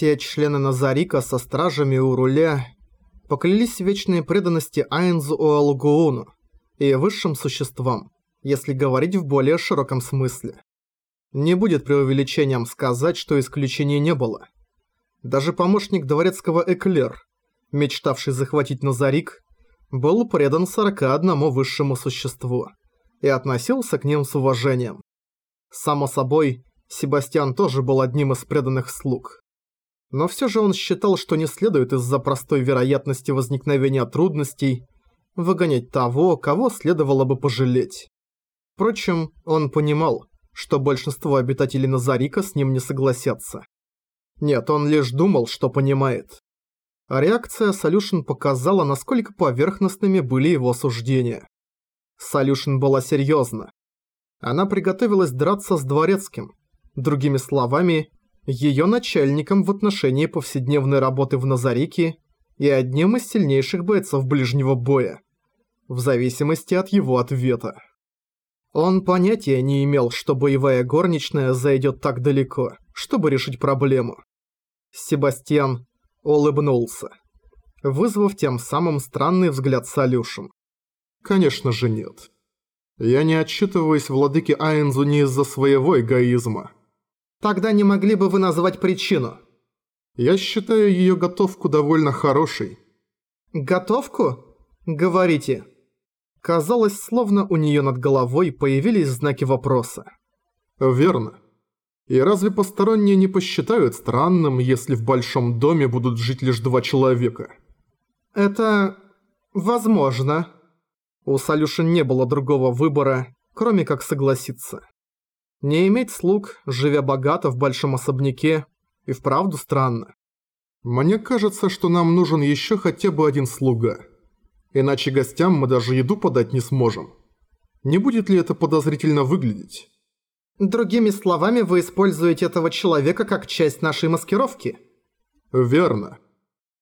Все члены Назарика со стражами у руля поклялись вечной преданности Айнзу Уалгууну и высшим существам, если говорить в более широком смысле. Не будет преувеличением сказать, что исключений не было. Даже помощник дворецкого Эклер, мечтавший захватить Назарик, был предан 41 высшему существу и относился к ним с уважением. Само собой, Себастьян тоже был одним из преданных слуг. Но все же он считал, что не следует из-за простой вероятности возникновения трудностей выгонять того, кого следовало бы пожалеть. Впрочем, он понимал, что большинство обитателей Назарика с ним не согласятся. Нет, он лишь думал, что понимает. А реакция Солюшин показала, насколько поверхностными были его суждения. Солюшин была серьезна. Она приготовилась драться с дворецким. Другими словами, ее начальником в отношении повседневной работы в Назарике и одним из сильнейших бойцов ближнего боя, в зависимости от его ответа. Он понятия не имел, что боевая горничная зайдет так далеко, чтобы решить проблему. Себастьян улыбнулся, вызвав тем самым странный взгляд Солюшем. «Конечно же нет. Я не отчитываюсь владыке Айнзу не из-за своего эгоизма. Тогда не могли бы вы назвать причину? Я считаю ее готовку довольно хорошей. Готовку? Говорите. Казалось, словно у нее над головой появились знаки вопроса. Верно. И разве посторонние не посчитают странным, если в большом доме будут жить лишь два человека? Это... возможно. У Салюши не было другого выбора, кроме как согласиться. Не иметь слуг, живя богато в большом особняке, и вправду странно. Мне кажется, что нам нужен еще хотя бы один слуга. Иначе гостям мы даже еду подать не сможем. Не будет ли это подозрительно выглядеть? Другими словами, вы используете этого человека как часть нашей маскировки? Верно.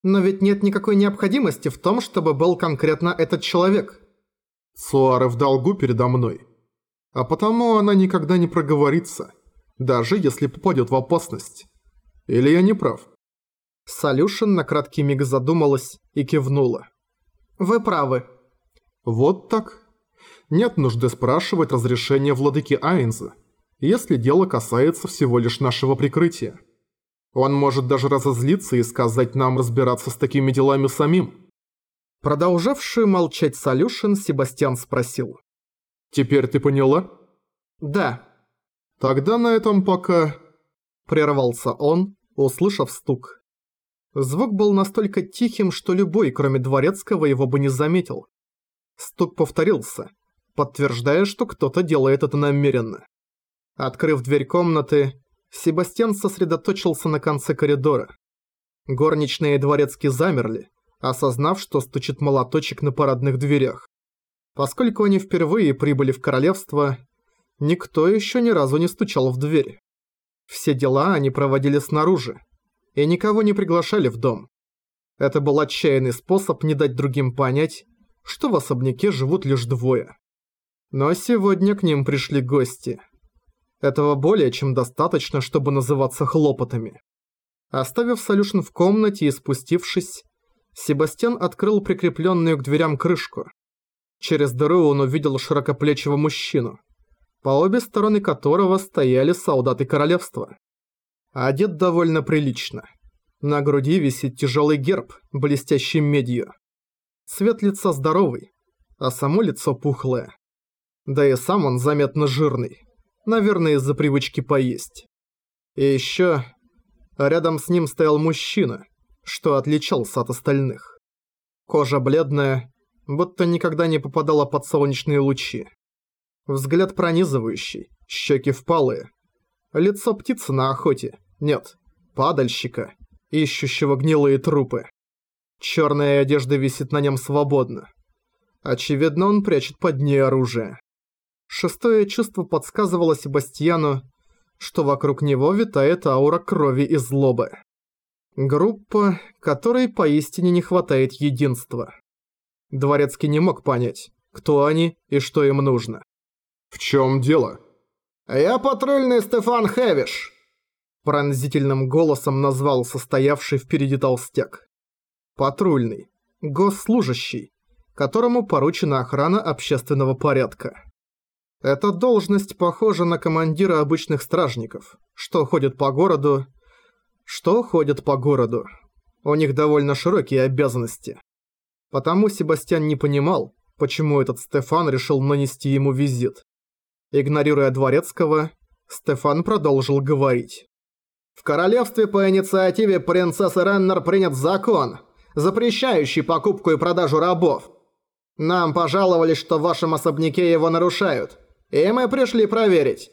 Но ведь нет никакой необходимости в том, чтобы был конкретно этот человек. Суары в долгу передо мной. А потому она никогда не проговорится, даже если попадет в опасность. Или я не прав? Солюшен на краткий миг задумалась и кивнула. «Вы правы». «Вот так. Нет нужды спрашивать разрешения владыки Айнза, если дело касается всего лишь нашего прикрытия. Он может даже разозлиться и сказать нам разбираться с такими делами самим». Продолжавший молчать Солюшен, Себастьян спросил. Теперь ты поняла? Да. Тогда на этом пока... Прервался он, услышав стук. Звук был настолько тихим, что любой, кроме Дворецкого, его бы не заметил. Стук повторился, подтверждая, что кто-то делает это намеренно. Открыв дверь комнаты, Себастьян сосредоточился на конце коридора. Горничные и Дворецкий замерли, осознав, что стучит молоточек на парадных дверях. Поскольку они впервые прибыли в королевство, никто еще ни разу не стучал в дверь. Все дела они проводили снаружи, и никого не приглашали в дом. Это был отчаянный способ не дать другим понять, что в особняке живут лишь двое. Но сегодня к ним пришли гости. Этого более чем достаточно, чтобы называться хлопотами. Оставив Солюшн в комнате и спустившись, Себастьян открыл прикрепленную к дверям крышку. Через дыру он увидел широкоплечего мужчину, по обе стороны которого стояли солдаты королевства. Одет довольно прилично. На груди висит тяжелый герб, блестящий медью. Цвет лица здоровый, а само лицо пухлое. Да и сам он заметно жирный, наверное из-за привычки поесть. И еще рядом с ним стоял мужчина, что отличался от остальных. Кожа бледная, будто никогда не попадала под солнечные лучи. Взгляд пронизывающий, щеки впалые. Лицо птицы на охоте, нет, падальщика, ищущего гнилые трупы. Черная одежда висит на нем свободно. Очевидно, он прячет под ней оружие. Шестое чувство подсказывало Себастьяну, что вокруг него витает аура крови и злобы. Группа, которой поистине не хватает единства. Дворецкий не мог понять, кто они и что им нужно. «В чем дело?» «Я патрульный Стефан Хевиш», Пронзительным голосом назвал состоявший впереди толстяк. Патрульный. Госслужащий, которому поручена охрана общественного порядка. Эта должность похожа на командира обычных стражников, что ходят по городу... Что ходят по городу. У них довольно широкие обязанности. Потому Себастьян не понимал, почему этот Стефан решил нанести ему визит. Игнорируя Дворецкого, Стефан продолжил говорить. «В королевстве по инициативе принцессы Реннер принят закон, запрещающий покупку и продажу рабов. Нам пожаловались, что в вашем особняке его нарушают, и мы пришли проверить».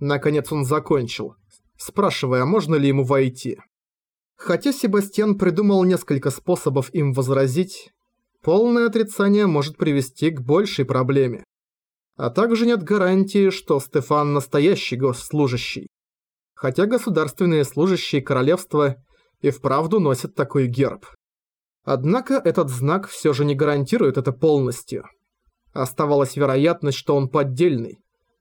Наконец он закончил, спрашивая, можно ли ему войти. Хотя Себастьян придумал несколько способов им возразить, полное отрицание может привести к большей проблеме. А также нет гарантии, что Стефан настоящий госслужащий. Хотя государственные служащие королевства и вправду носят такой герб. Однако этот знак все же не гарантирует это полностью. Оставалась вероятность, что он поддельный,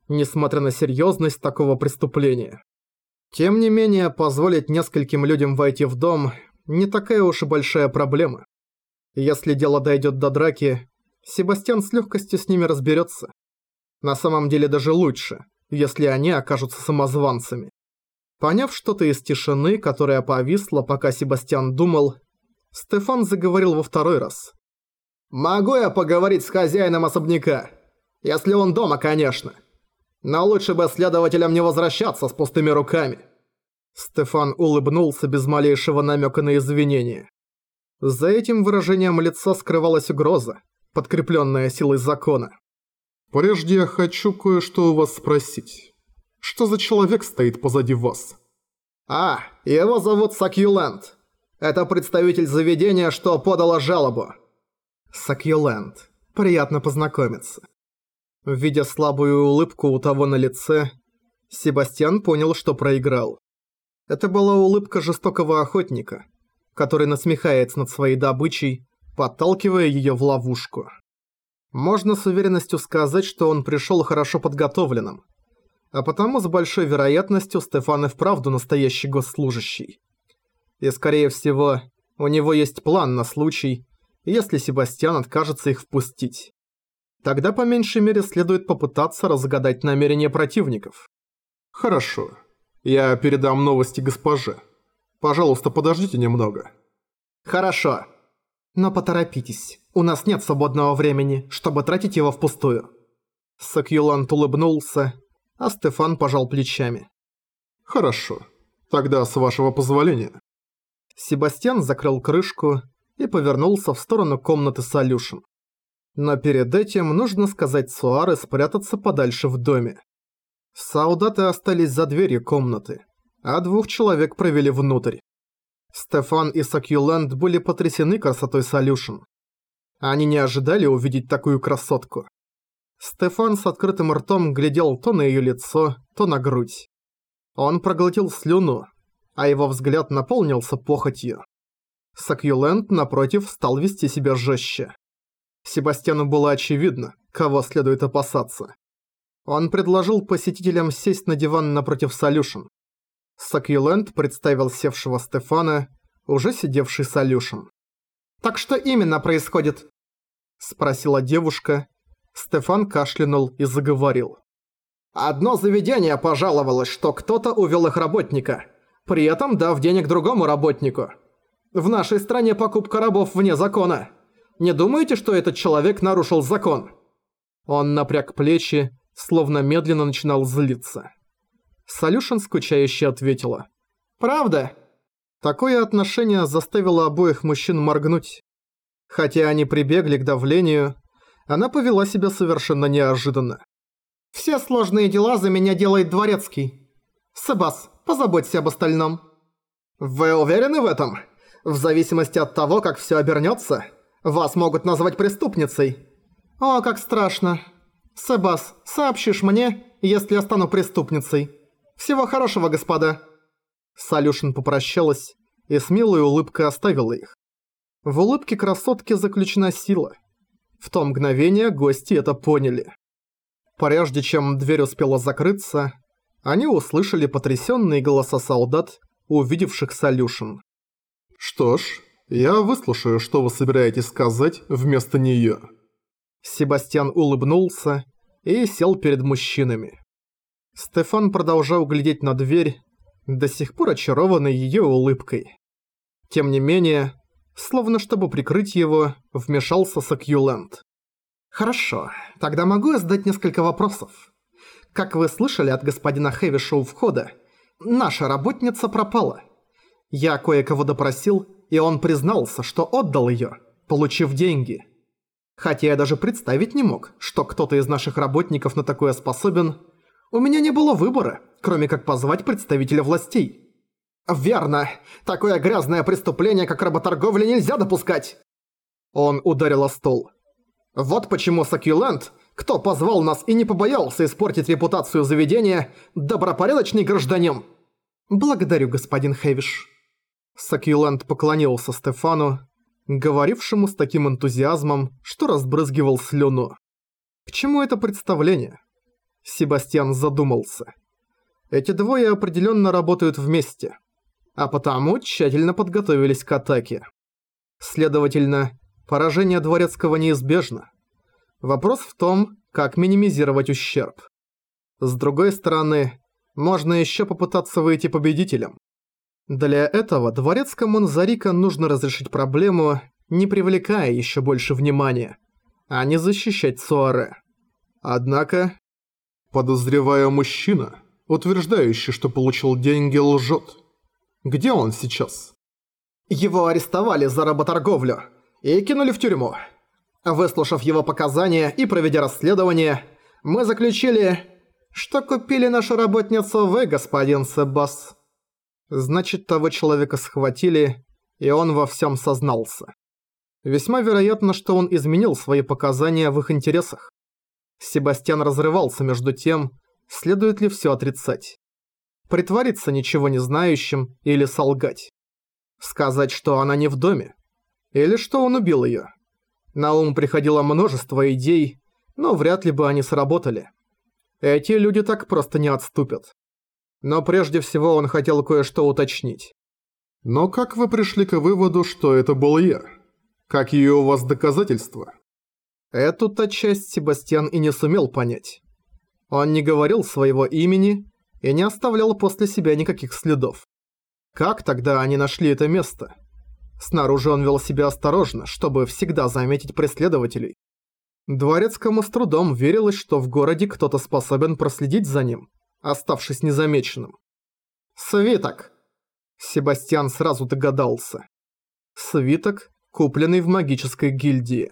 несмотря на серьезность такого преступления. Тем не менее, позволить нескольким людям войти в дом не такая уж и большая проблема. Если дело дойдет до драки, Себастьян с легкостью с ними разберется. На самом деле даже лучше, если они окажутся самозванцами. Поняв что-то из тишины, которая повисла, пока Себастьян думал, Стефан заговорил во второй раз. «Могу я поговорить с хозяином особняка? Если он дома, конечно. Но лучше бы следователям не возвращаться с пустыми руками». Стефан улыбнулся без малейшего намека на извинение. За этим выражением лица скрывалась угроза, подкрепленная силой закона. «Прежде я хочу кое-что у вас спросить. Что за человек стоит позади вас?» «А, его зовут Сакьюленд. Это представитель заведения, что подало жалобу». Сакьюленд. Приятно познакомиться. Видя слабую улыбку у того на лице, Себастьян понял, что проиграл. Это была улыбка жестокого охотника, который насмехается над своей добычей, подталкивая ее в ловушку. Можно с уверенностью сказать, что он пришел хорошо подготовленным, а потому с большой вероятностью Стефан и вправду настоящий госслужащий. И скорее всего, у него есть план на случай, если Себастьян откажется их впустить. Тогда по меньшей мере следует попытаться разгадать намерения противников. Хорошо. Я передам новости госпоже. Пожалуйста, подождите немного. Хорошо. Но поторопитесь. У нас нет свободного времени, чтобы тратить его впустую. Сакьюлант улыбнулся, а Стефан пожал плечами. Хорошо. Тогда с вашего позволения. Себастьян закрыл крышку и повернулся в сторону комнаты Солюшен. Но перед этим нужно сказать Суаре спрятаться подальше в доме. Солдаты остались за дверью комнаты, а двух человек провели внутрь. Стефан и Сакьюленд были потрясены красотой Солюшен. Они не ожидали увидеть такую красотку. Стефан с открытым ртом глядел то на ее лицо, то на грудь. Он проглотил слюну, а его взгляд наполнился похотью. Сакьюленд, напротив, стал вести себя жестче. Себастьяну было очевидно, кого следует опасаться. Он предложил посетителям сесть на диван напротив Солюшен. Сакьюленд представил севшего Стефана, уже сидевший Солюшен. «Так что именно происходит?» Спросила девушка. Стефан кашлянул и заговорил. «Одно заведение пожаловалось, что кто-то увел их работника, при этом дав денег другому работнику. В нашей стране покупка рабов вне закона. Не думаете, что этот человек нарушил закон?» Он напряг плечи, словно медленно начинал злиться. Солюшен скучающе ответила. «Правда?» Такое отношение заставило обоих мужчин моргнуть. Хотя они прибегли к давлению, она повела себя совершенно неожиданно. «Все сложные дела за меня делает дворецкий. Себас, позаботься об остальном». «Вы уверены в этом? В зависимости от того, как все обернется?» Вас могут назвать преступницей. О, как страшно. Себас, сообщишь мне, если я стану преступницей. Всего хорошего, господа. Салюшин попрощалась и с милой улыбкой оставила их. В улыбке красотки заключена сила. В то мгновение гости это поняли. Прежде чем дверь успела закрыться, Они услышали потрясенные голоса солдат, увидевших Солюшен. «Что ж, я выслушаю, что вы собираетесь сказать вместо неё». Себастьян улыбнулся и сел перед мужчинами. Стефан продолжал глядеть на дверь, до сих пор очарованный её улыбкой. Тем не менее, словно чтобы прикрыть его, вмешался Сакьюленд. «Хорошо, тогда могу я задать несколько вопросов. Как вы слышали от господина Хэвиша у входа, наша работница пропала. Я кое-кого допросил, и он признался, что отдал её, получив деньги. Хотя я даже представить не мог, что кто-то из наших работников на такое способен. У меня не было выбора, кроме как позвать представителя властей». «Верно. Такое грязное преступление, как работорговля, нельзя допускать!» Он ударил о стол. «Вот почему Сакюленд, кто позвал нас и не побоялся испортить репутацию заведения, добропорядочный гражданин!» «Благодарю, господин Хэвиш». Сакюленд поклонился Стефану, говорившему с таким энтузиазмом, что разбрызгивал слюну. К чему это представление? Себастьян задумался. Эти двое определенно работают вместе а потому тщательно подготовились к атаке. Следовательно, поражение Дворецкого неизбежно. Вопрос в том, как минимизировать ущерб. С другой стороны, можно еще попытаться выйти победителем. Для этого Дворецкому Назарика нужно разрешить проблему, не привлекая еще больше внимания, а не защищать Суаре. Однако... Подозревая мужчина, утверждающий, что получил деньги, лжет. Где он сейчас? Его арестовали за работорговлю и кинули в тюрьму. Выслушав его показания и проведя расследование, мы заключили, что купили нашу работницу вы, господин Себас. Значит, того человека схватили, и он во всем сознался. Весьма вероятно, что он изменил свои показания в их интересах. Себастьян разрывался между тем, следует ли все отрицать притвориться ничего не знающим или солгать. Сказать, что она не в доме. Или что он убил её. На ум приходило множество идей, но вряд ли бы они сработали. Эти люди так просто не отступят. Но прежде всего он хотел кое-что уточнить. «Но как вы пришли к выводу, что это был я? Какие у вас доказательства?» Эту-то часть Себастьян и не сумел понять. Он не говорил своего имени и не оставлял после себя никаких следов. Как тогда они нашли это место? Снаружи он вел себя осторожно, чтобы всегда заметить преследователей. Дворецкому с трудом верилось, что в городе кто-то способен проследить за ним, оставшись незамеченным. «Свиток!» Себастьян сразу догадался. Свиток, купленный в магической гильдии.